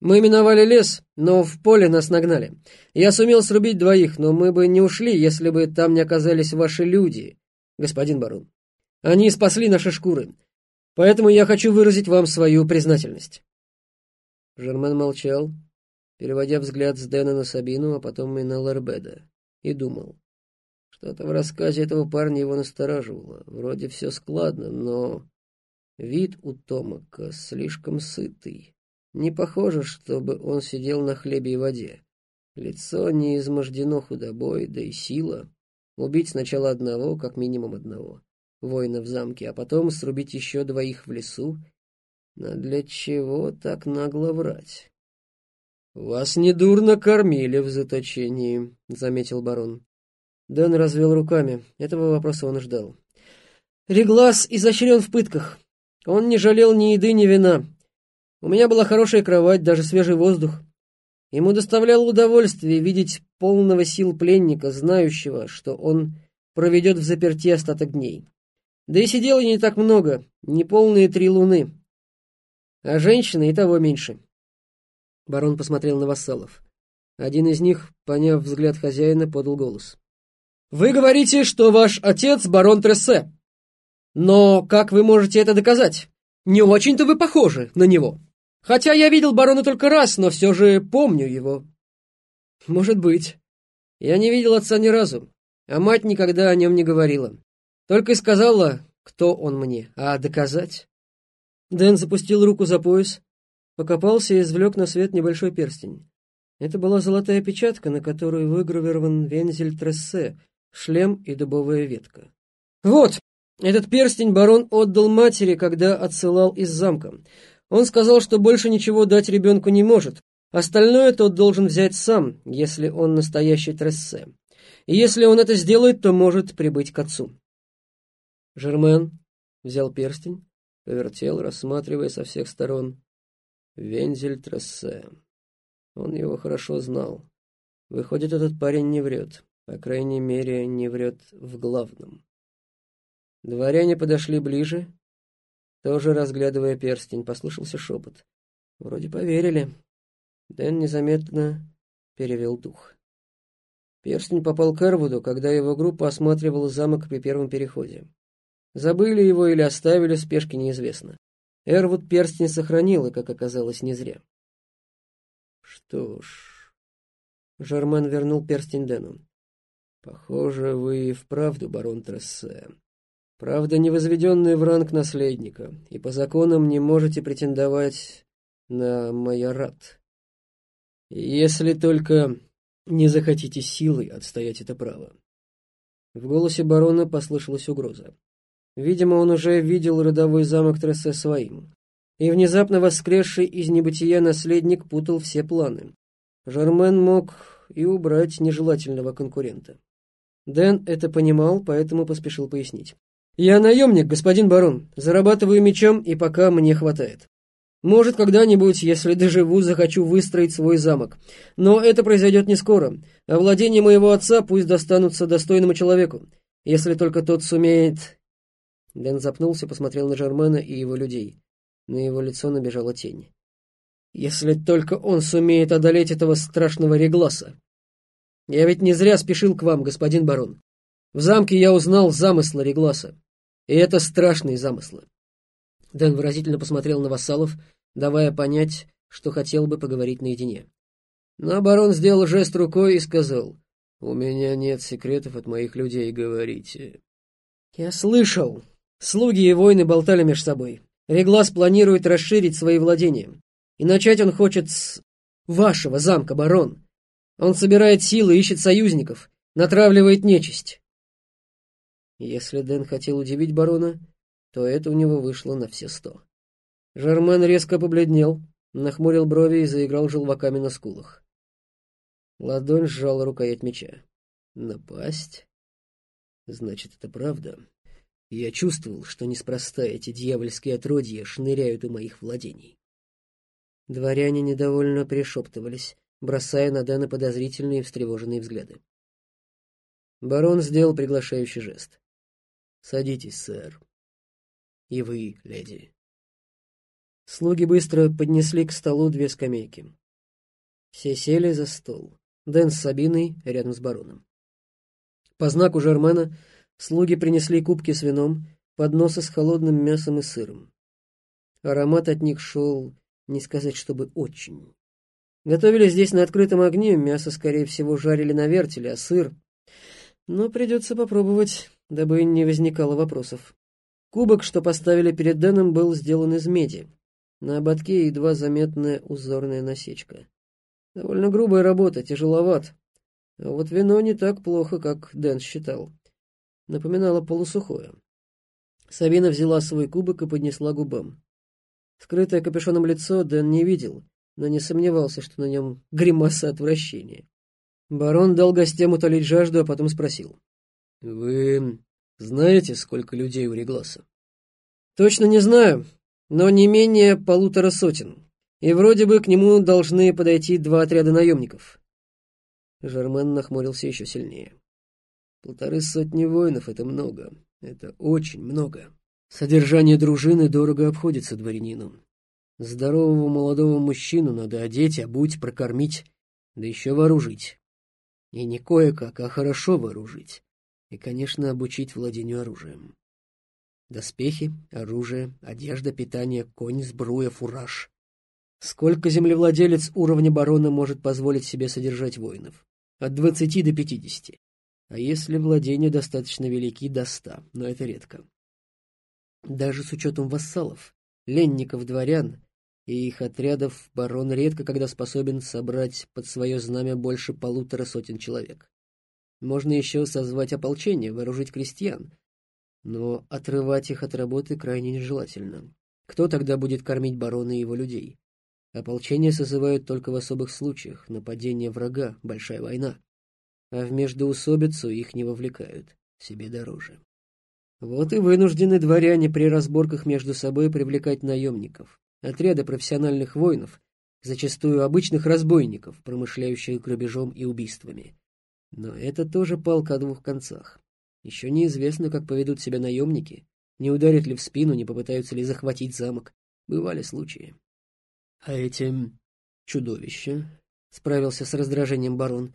Мы миновали лес, но в поле нас нагнали. Я сумел срубить двоих, но мы бы не ушли, если бы там не оказались ваши люди, господин барон. Они спасли наши шкуры. Поэтому я хочу выразить вам свою признательность». Жермен молчал, переводя взгляд с Дэна на Сабину, а потом и на Лербеда, и думал. Что-то в рассказе этого парня его настораживало. Вроде все складно, но вид у Томака слишком сытый. Не похоже, чтобы он сидел на хлебе и воде. Лицо не измождено худобой, да и сила. Убить сначала одного, как минимум одного, воина в замке, а потом срубить еще двоих в лесу. Но для чего так нагло врать? «Вас недурно кормили в заточении», — заметил барон. Дэн развел руками. Этого вопроса он ждал. «Реглас изощрен в пытках. Он не жалел ни еды, ни вина. У меня была хорошая кровать, даже свежий воздух. Ему доставляло удовольствие видеть полного сил пленника, знающего, что он проведет в заперти остаток дней. Да и сидело не так много, не полные три луны. А женщины и того меньше. Барон посмотрел на вассалов. Один из них, поняв взгляд хозяина, подал голос. «Вы говорите, что ваш отец барон Трессе. Но как вы можете это доказать? Не очень-то вы похожи на него». Хотя я видел барона только раз, но все же помню его. Может быть. Я не видел отца ни разу, а мать никогда о нем не говорила. Только и сказала, кто он мне, а доказать. Дэн запустил руку за пояс, покопался и извлек на свет небольшой перстень. Это была золотая печатка, на которой выгравирован вензель Трессе, шлем и дубовая ветка. «Вот, этот перстень барон отдал матери, когда отсылал из замка. Он сказал, что больше ничего дать ребенку не может. Остальное тот должен взять сам, если он настоящий трессе. И если он это сделает, то может прибыть к отцу. Жермен взял перстень, повертел, рассматривая со всех сторон. Вензель трессе. Он его хорошо знал. Выходит, этот парень не врет. По крайней мере, не врет в главном. Дворяне подошли ближе, тоже разглядывая перстень, послышался шепот. Вроде поверили. Дэн незаметно перевел дух. Перстень попал к Эрвуду, когда его группа осматривала замок при первом переходе. Забыли его или оставили в спешке неизвестно. Эрвуд перстень сохранил, и, как оказалось, не зря. Что ж... Жермен вернул перстень Дэну. «Похоже, вы и вправду барон Трессе. Правда, не возведенный в ранг наследника, и по законам не можете претендовать на майорат. Если только не захотите силой отстоять это право. В голосе барона послышалась угроза. Видимо, он уже видел родовой замок Трессе своим. И внезапно воскресший из небытия наследник путал все планы. Жармен мог и убрать нежелательного конкурента. Дэн это понимал, поэтому поспешил пояснить. «Я наемник, господин барон, зарабатываю мечом, и пока мне хватает. Может, когда-нибудь, если доживу, захочу выстроить свой замок. Но это произойдет не скоро, а владения моего отца пусть достанутся достойному человеку, если только тот сумеет...» Дэн запнулся, посмотрел на Жермена и его людей. На его лицо набежала тень. «Если только он сумеет одолеть этого страшного Регласа. Я ведь не зря спешил к вам, господин барон. В замке я узнал замысла Регласа. И это страшные замыслы. Дэн выразительно посмотрел на вассалов, давая понять, что хотел бы поговорить наедине. Но барон сделал жест рукой и сказал, «У меня нет секретов от моих людей, говорите». «Я слышал. Слуги и воины болтали между собой. Реглас планирует расширить свои владения. И начать он хочет с вашего замка, барон. Он собирает силы, ищет союзников, натравливает нечисть. Если Дэн хотел удивить барона, то это у него вышло на все сто. Жермен резко побледнел, нахмурил брови и заиграл желваками на скулах. Ладонь сжала рукоять меча. Напасть? Значит, это правда. Я чувствовал, что неспроста эти дьявольские отродья шныряют у моих владений. Дворяне недовольно пришептывались, бросая на Дэна подозрительные и встревоженные взгляды. Барон сделал приглашающий жест. «Садитесь, сэр. И вы, леди». Слуги быстро поднесли к столу две скамейки. Все сели за стол. Дэн с Сабиной рядом с бароном. По знаку Жермена слуги принесли кубки с вином, подносы с холодным мясом и сыром. Аромат от них шел, не сказать, чтобы очень. Готовили здесь на открытом огне, мясо, скорее всего, жарили на вертеле, а сыр... Но придется попробовать, дабы не возникало вопросов. Кубок, что поставили перед Дэном, был сделан из меди. На ободке едва заметная узорная насечка. Довольно грубая работа, тяжеловат. А вот вино не так плохо, как Дэн считал. Напоминало полусухое. Сабина взяла свой кубок и поднесла губам. Скрытое капюшоном лицо Дэн не видел, но не сомневался, что на нем гримаса отвращения. Барон дал гостям утолить жажду, а потом спросил. «Вы знаете, сколько людей у Регласа?» «Точно не знаю, но не менее полутора сотен. И вроде бы к нему должны подойти два отряда наемников». Жермен нахмурился еще сильнее. «Полторы сотни воинов — это много. Это очень много. Содержание дружины дорого обходится дворянину. Здорового молодого мужчину надо одеть, обуть, прокормить, да еще вооружить. И не кое-как, а хорошо вооружить. И, конечно, обучить владению оружием. Доспехи, оружие, одежда, питание, конь, сбруя, фураж. Сколько землевладелец уровня барона может позволить себе содержать воинов? От двадцати до пятидесяти. А если владения достаточно велики, до ста, но это редко. Даже с учетом вассалов, ленников, дворян и их отрядов, барон редко когда способен собрать под свое знамя больше полутора сотен человек. Можно еще созвать ополчение, вооружить крестьян, но отрывать их от работы крайне нежелательно. Кто тогда будет кормить барона и его людей? Ополчение созывают только в особых случаях, нападение врага, большая война а в междоусобицу их не вовлекают, себе дороже. Вот и вынуждены дворяне при разборках между собой привлекать наемников, отряды профессиональных воинов, зачастую обычных разбойников, промышляющих грабежом и убийствами. Но это тоже палка о двух концах. Еще неизвестно, как поведут себя наемники, не ударят ли в спину, не попытаются ли захватить замок. Бывали случаи. — А эти чудовища? — справился с раздражением барон.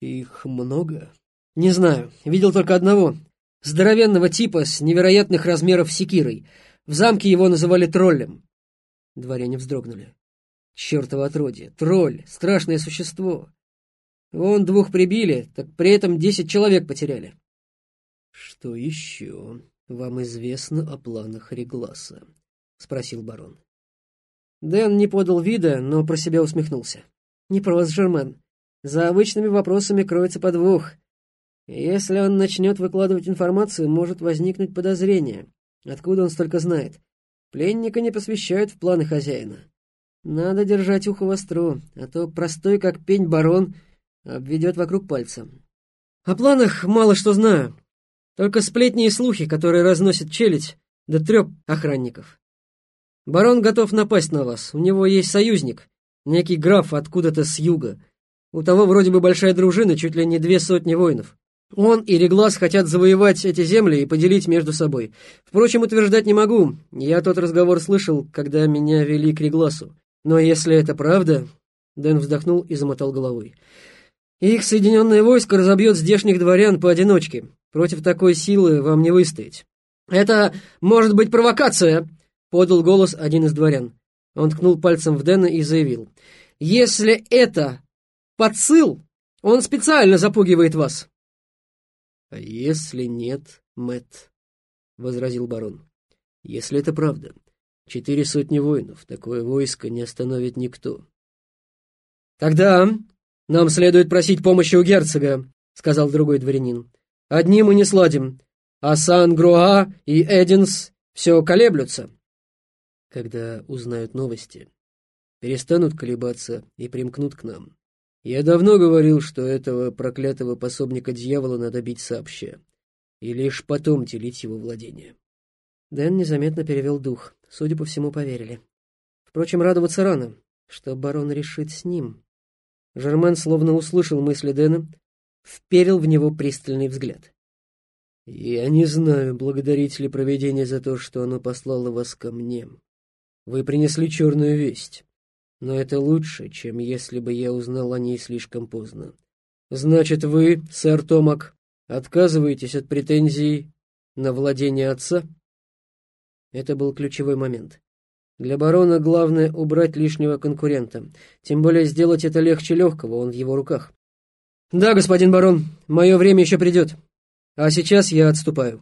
Их много? Не знаю. Видел только одного. Здоровенного типа с невероятных размеров секирой. В замке его называли троллем. Дворяне вздрогнули. Чертово отродье. Тролль. Страшное существо. Вон двух прибили, так при этом десять человек потеряли. Что еще вам известно о планах Регласа? Спросил барон. Дэн не подал вида, но про себя усмехнулся. Не про вас, Жермен. За обычными вопросами кроется подвох. Если он начнет выкладывать информацию, может возникнуть подозрение. Откуда он столько знает? Пленника не посвящают в планы хозяина. Надо держать ухо востро, а то простой как пень барон обведет вокруг пальца. О планах мало что знаю. Только сплетни и слухи, которые разносят челядь, да треп охранников. Барон готов напасть на вас. У него есть союзник, некий граф откуда-то с юга — у того вроде бы большая дружина, чуть ли не две сотни воинов. Он и Реглас хотят завоевать эти земли и поделить между собой. Впрочем, утверждать не могу. Я тот разговор слышал, когда меня вели к Регласу. Но если это правда...» Дэн вздохнул и замотал головой. «Их соединенное войско разобьет здешних дворян поодиночке. Против такой силы вам не выстоять». «Это может быть провокация!» — подал голос один из дворян. Он ткнул пальцем в Дэна и заявил. «Если это подсыл. Он специально запугивает вас. — А если нет, Мэт, возразил барон. — Если это правда, четыре сотни воинов, такое войско не остановит никто. — Тогда нам следует просить помощи у герцога, — сказал другой дворянин. — Одни мы не сладим, а Сан-Груа и Эдинс все колеблются. Когда узнают новости, перестанут колебаться и примкнут к нам. Я давно говорил, что этого проклятого пособника дьявола надо бить сообща, и лишь потом делить его владение. Дэн незаметно перевел дух. Судя по всему, поверили. Впрочем, радоваться рано, что барон решит с ним. Жермен словно услышал мысли Дэна, вперил в него пристальный взгляд. «Я не знаю, благодарить ли проведение за то, что оно послало вас ко мне. Вы принесли черную весть. Но это лучше, чем если бы я узнал о ней слишком поздно. Значит, вы, сэр Томак, отказываетесь от претензий на владение отца? Это был ключевой момент. Для барона главное убрать лишнего конкурента. Тем более сделать это легче легкого, он в его руках. «Да, господин барон, мое время еще придет. А сейчас я отступаю».